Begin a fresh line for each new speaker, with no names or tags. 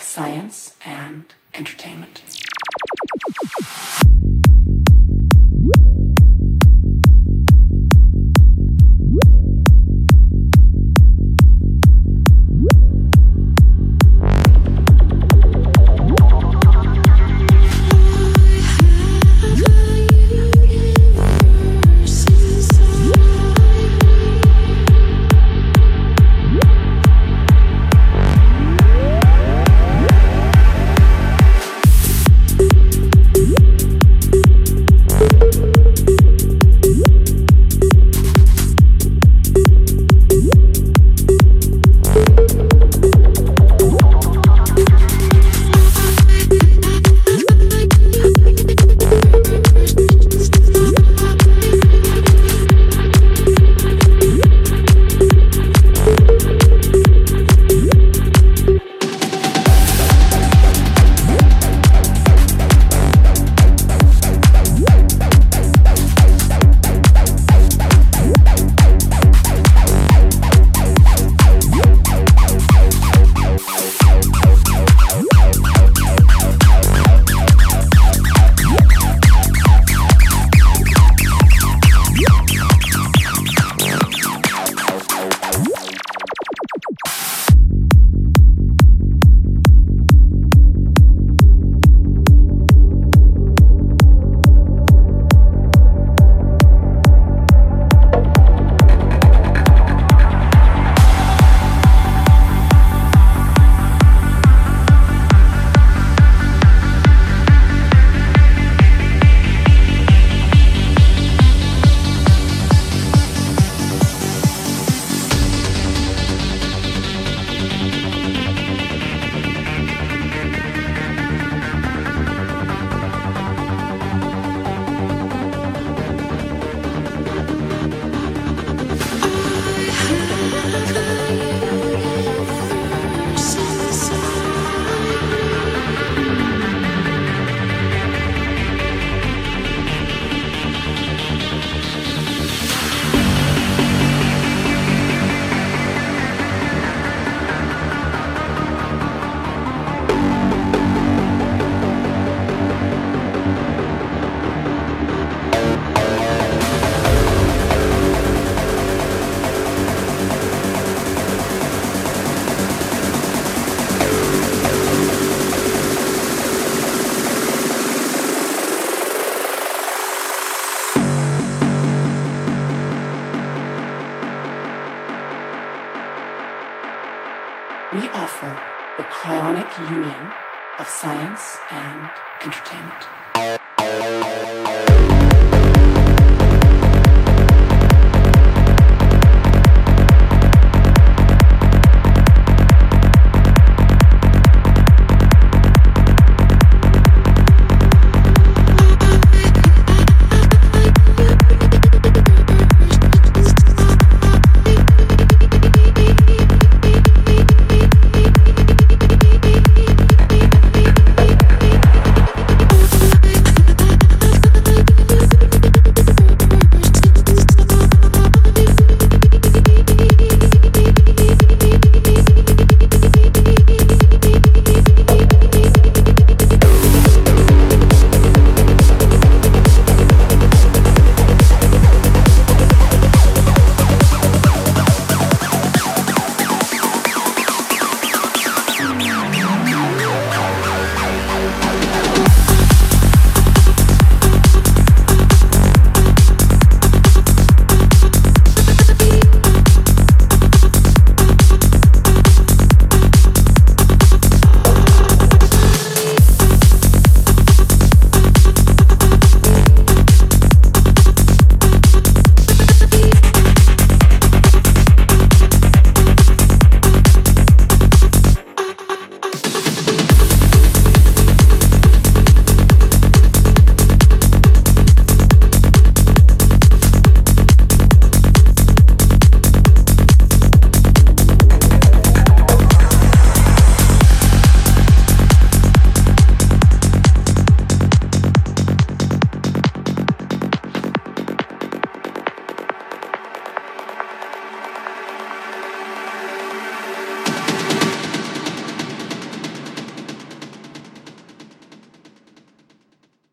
science and entertainment. Offer the cryonic union of science and entertainment.